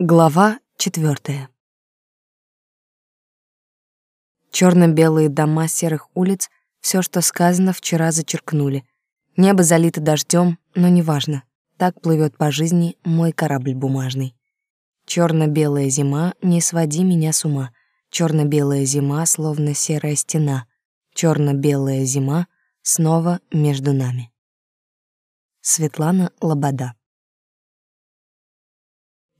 Глава четвертая. Черно-белые дома серых улиц, все, что сказано, вчера зачеркнули. Небо залито дождем, но неважно. Так плывет по жизни мой корабль бумажный. Черно-белая зима, не своди меня с ума. Черно-белая зима, словно серая стена. Черно-белая зима, снова между нами. Светлана Лобода.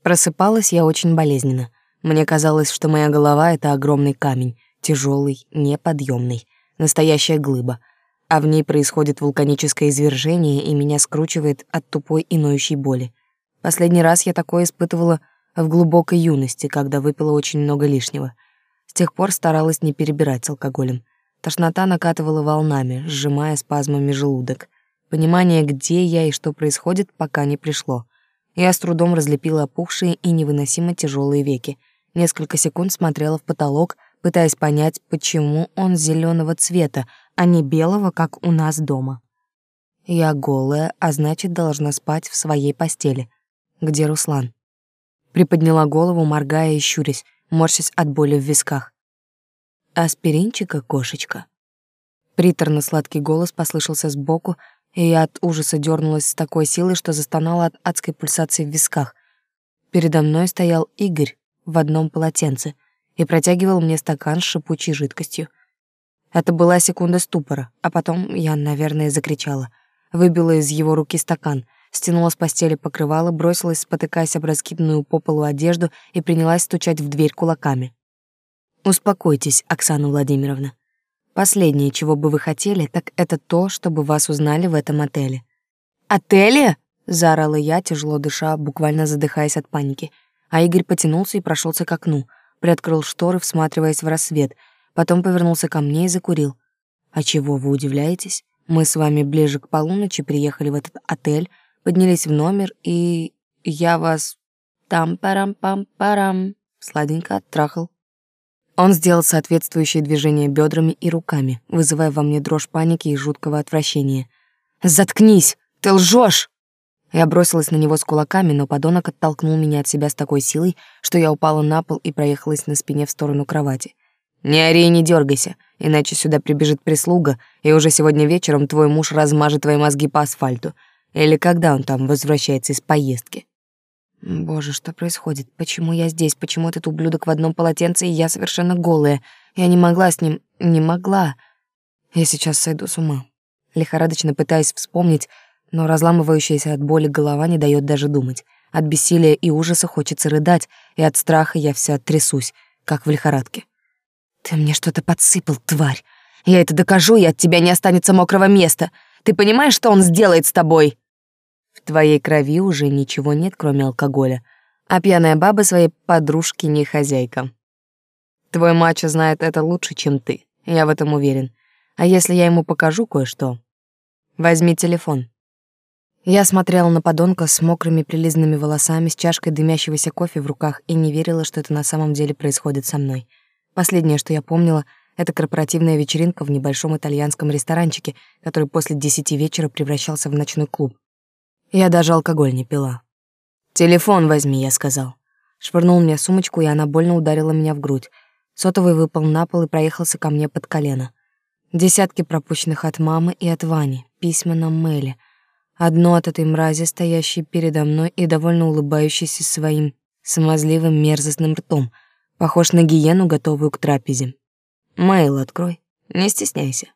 Просыпалась я очень болезненно. Мне казалось, что моя голова — это огромный камень, тяжелый, неподъемный, настоящая глыба, а в ней происходит вулканическое извержение, и меня скручивает от тупой и ноющей боли. Последний раз я такое испытывала в глубокой юности, когда выпила очень много лишнего. С тех пор старалась не перебирать с алкоголем. Тошнота накатывала волнами, сжимая спазмами желудок. Понимание, где я и что происходит, пока не пришло — я с трудом разлепила опухшие и невыносимо тяжелые веки. Несколько секунд смотрела в потолок, пытаясь понять, почему он зеленого цвета, а не белого, как у нас дома. Я голая, а значит, должна спать в своей постели. Где Руслан? Приподняла голову, моргая и щурясь, морщась от боли в висках. «Аспиринчика, кошечка?» Приторно-сладкий голос послышался сбоку, и я от ужаса дернулась с такой силой, что застонала от адской пульсации в висках. Передо мной стоял Игорь в одном полотенце и протягивал мне стакан с шипучей жидкостью. Это была секунда ступора, а потом я, наверное, закричала. Выбила из его руки стакан, стянула с постели покрывало, бросилась, спотыкаясь об раскиданную по полу одежду и принялась стучать в дверь кулаками. «Успокойтесь, Оксана Владимировна. Последнее, чего бы вы хотели, так это то, чтобы вас узнали в этом отеле. «Отеле?» — заорала я, тяжело дыша, буквально задыхаясь от паники. А Игорь потянулся и прошелся к окну, приоткрыл шторы, всматриваясь в рассвет, потом повернулся ко мне и закурил. «А чего вы удивляетесь? Мы с вами ближе к полуночи приехали в этот отель, поднялись в номер, и я вас там-парам-пам-парам сладенько оттрахал. Он сделал соответствующие движения бедрами и руками, вызывая во мне дрожь паники и жуткого отвращения. «Заткнись! Ты лжешь!» Я бросилась на него с кулаками, но подонок оттолкнул меня от себя с такой силой, что я упала на пол и проехалась на спине в сторону кровати. «Не ори и не дергайся, иначе сюда прибежит прислуга, и уже сегодня вечером твой муж размажет твои мозги по асфальту. Или когда он там возвращается из поездки?» Боже, что происходит? Почему я здесь? Почему этот ублюдок в одном полотенце, и я совершенно голая? Я не могла с ним... Не могла. Я сейчас сойду с ума. Лихорадочно пытаясь вспомнить, но разламывающаяся от боли голова не дает даже думать. От бессилия и ужаса хочется рыдать, и от страха я вся трясусь, как в лихорадке. «Ты мне что-то подсыпал, тварь! Я это докажу, и от тебя не останется мокрого места! Ты понимаешь, что он сделает с тобой?» В твоей крови уже ничего нет, кроме алкоголя, а пьяная баба своей подружки не хозяйка. Твой мачо знает это лучше, чем ты, я в этом уверен. А если я ему покажу кое-что? Возьми телефон. Я смотрела на подонка с мокрыми прилизанными волосами, с чашкой дымящегося кофе в руках и не верила, что это на самом деле происходит со мной. Последнее, что я помнила, это корпоративная вечеринка в небольшом итальянском ресторанчике, который после десяти вечера превращался в ночной клуб. Я даже алкоголь не пила. «Телефон возьми», — я сказал. Швырнул мне сумочку, и она больно ударила меня в грудь. Сотовый выпал на пол и проехался ко мне под колено. Десятки пропущенных от мамы и от Вани, письма на Мэле. Одно от этой мрази, стоящей передо мной и довольно улыбающейся своим смазливым мерзостным ртом, похож на гиену, готовую к трапезе. «Мэйл открой, не стесняйся».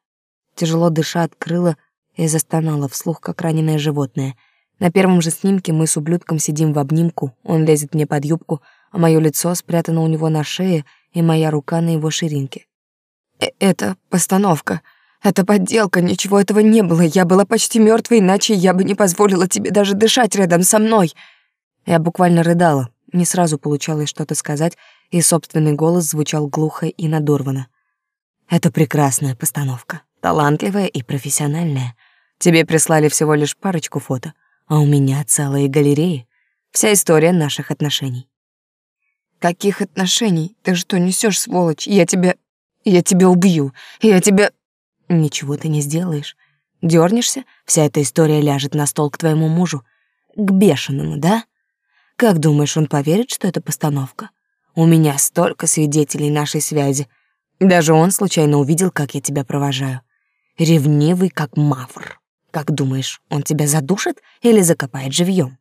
Тяжело дыша открыла и застонала вслух, как раненое животное — на первом же снимке мы с ублюдком сидим в обнимку, он лезет мне под юбку, а мое лицо спрятано у него на шее и моя рука на его ширинке. Э «Это постановка. Это подделка, ничего этого не было. Я была почти мертвой, иначе я бы не позволила тебе даже дышать рядом со мной». Я буквально рыдала, не сразу получалось что-то сказать, и собственный голос звучал глухо и надорвано. «Это прекрасная постановка, талантливая и профессиональная. Тебе прислали всего лишь парочку фото» а у меня целые галереи. Вся история наших отношений. Каких отношений? Ты что несешь, сволочь? Я тебя... Я тебя убью. Я тебя... Ничего ты не сделаешь. Дёрнешься, вся эта история ляжет на стол к твоему мужу. К бешеному, да? Как думаешь, он поверит, что это постановка? У меня столько свидетелей нашей связи. Даже он случайно увидел, как я тебя провожаю. Ревнивый, как мавр. Как думаешь, он тебя задушит или закопает живьем?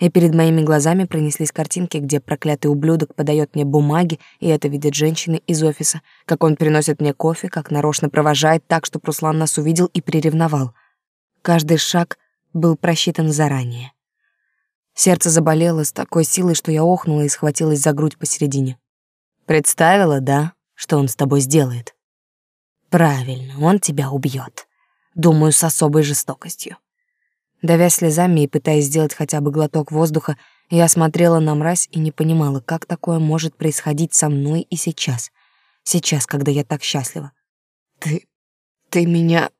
И перед моими глазами пронеслись картинки, где проклятый ублюдок подает мне бумаги, и это видят женщины из офиса, как он приносит мне кофе, как нарочно провожает так, что Руслан нас увидел и приревновал. Каждый шаг был просчитан заранее. Сердце заболело с такой силой, что я охнула и схватилась за грудь посередине. Представила, да, что он с тобой сделает? Правильно, он тебя убьет. Думаю, с особой жестокостью. Давя слезами и пытаясь сделать хотя бы глоток воздуха, я смотрела на мразь и не понимала, как такое может происходить со мной и сейчас. Сейчас, когда я так счастлива. «Ты... ты меня...»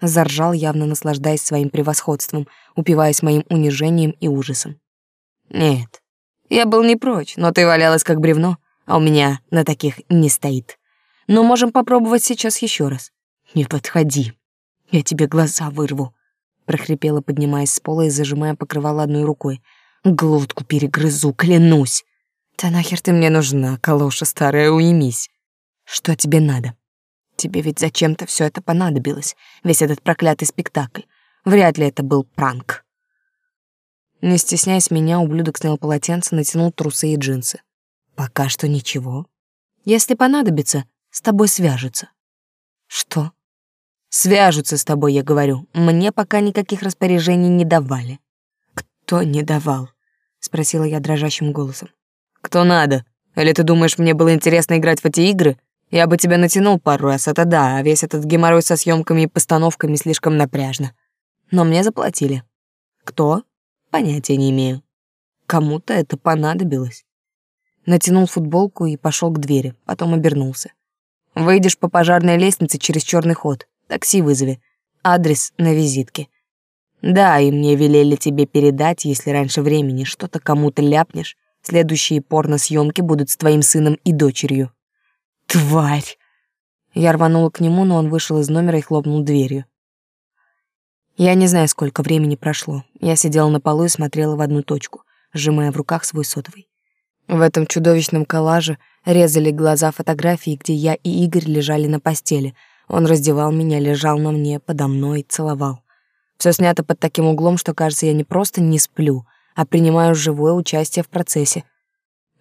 Заржал, явно наслаждаясь своим превосходством, упиваясь моим унижением и ужасом. «Нет, я был не прочь, но ты валялась как бревно, а у меня на таких не стоит. Но можем попробовать сейчас еще раз. Не подходи, я тебе глаза вырву», прохрипела, поднимаясь с пола и зажимая покрывало одной рукой. Глотку перегрызу, клянусь. Да нахер ты мне нужна, калоша старая, уймись. Что тебе надо? Тебе ведь зачем-то все это понадобилось, весь этот проклятый спектакль. Вряд ли это был пранк. Не стесняясь меня, ублюдок снял полотенце, натянул трусы и джинсы. Пока что ничего. Если понадобится, с тобой свяжутся. Что? Свяжутся с тобой, я говорю. Мне пока никаких распоряжений не давали. Кто не давал? спросила я дрожащим голосом. Кто надо? Или ты думаешь, мне было интересно играть в эти игры? Я бы тебя натянул пару раз, это да, а весь этот геморрой со съемками и постановками слишком напряжно. Но мне заплатили. Кто? Понятия не имею. Кому-то это понадобилось. Натянул футболку и пошел к двери, потом обернулся. Выйдешь по пожарной лестнице через черный ход. Такси вызови. Адрес на визитке. Да, и мне велели тебе передать, если раньше времени что-то кому-то ляпнешь, следующие порно-съемки будут с твоим сыном и дочерью. Тварь! Я рванула к нему, но он вышел из номера и хлопнул дверью. Я не знаю, сколько времени прошло. Я сидела на полу и смотрела в одну точку, сжимая в руках свой сотовый. В этом чудовищном коллаже резали глаза фотографии, где я и Игорь лежали на постели — он раздевал меня, лежал на мне, подо мной, целовал. Все снято под таким углом, что, кажется, я не просто не сплю, а принимаю живое участие в процессе.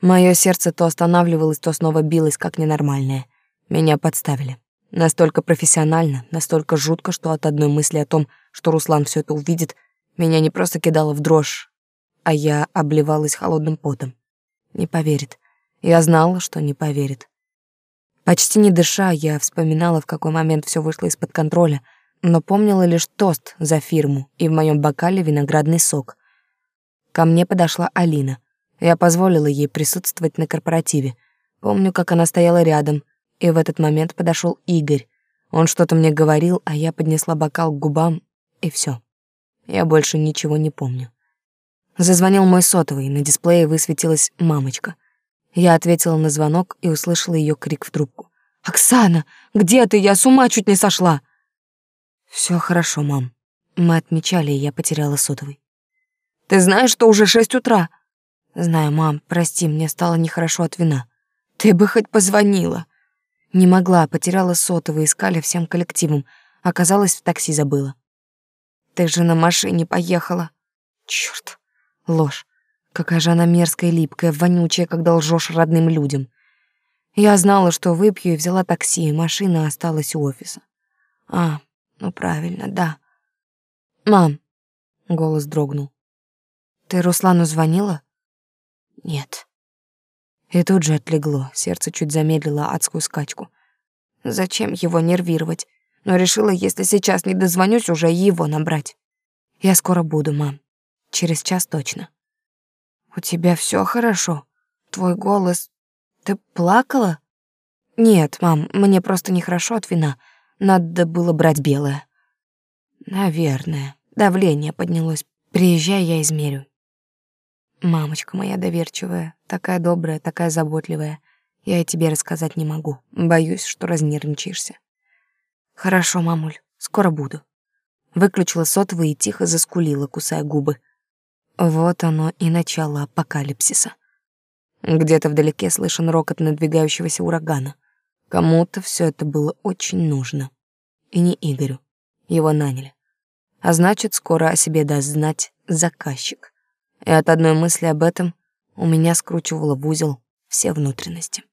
Мое сердце то останавливалось, то снова билось, как ненормальное. Меня подставили. Настолько профессионально, настолько жутко, что от одной мысли о том, что Руслан все это увидит, меня не просто кидало в дрожь, а я обливалась холодным потом. Не поверит. Я знала, что не поверит. Почти не дыша, я вспоминала, в какой момент все вышло из-под контроля, но помнила лишь тост за фирму и в моем бокале виноградный сок. Ко мне подошла Алина. Я позволила ей присутствовать на корпоративе. Помню, как она стояла рядом, и в этот момент подошел Игорь. Он что-то мне говорил, а я поднесла бокал к губам, и все. Я больше ничего не помню. Зазвонил мой сотовый, на дисплее высветилась мамочка — я ответила на звонок и услышала ее крик в трубку. «Оксана, где ты? Я с ума чуть не сошла!» Все хорошо, мам. Мы отмечали, и я потеряла сотовый. «Ты знаешь, что уже шесть утра?» «Знаю, мам, прости, мне стало нехорошо от вина. Ты бы хоть позвонила». Не могла, потеряла сотовый, искали всем коллективом. Оказалось, в такси забыла. «Ты же на машине поехала». Черт, ложь. Какая же она мерзкая, липкая, вонючая, когда лжешь родным людям. Я знала, что выпью, и взяла такси, машина осталась у офиса. А, ну правильно, да. Мам, голос дрогнул. Ты Руслану звонила? Нет. И тут же отлегло, сердце чуть замедлило адскую скачку. Зачем его нервировать? Но решила, если сейчас не дозвонюсь, уже его набрать. Я скоро буду, мам. Через час точно. «У тебя все хорошо? Твой голос... Ты плакала?» «Нет, мам, мне просто нехорошо от вина. Надо было брать белое». «Наверное. Давление поднялось. Приезжай, я измерю». «Мамочка моя доверчивая, такая добрая, такая заботливая. Я и тебе рассказать не могу. Боюсь, что разнервничаешься». «Хорошо, мамуль, скоро буду». Выключила сотовый и тихо заскулила, кусая губы. Вот оно и начало апокалипсиса. Где-то вдалеке слышен рокот надвигающегося урагана. Кому-то все это было очень нужно. И не Игорю. Его наняли. А значит, скоро о себе даст знать заказчик. И от одной мысли об этом у меня скручивало в узел все внутренности.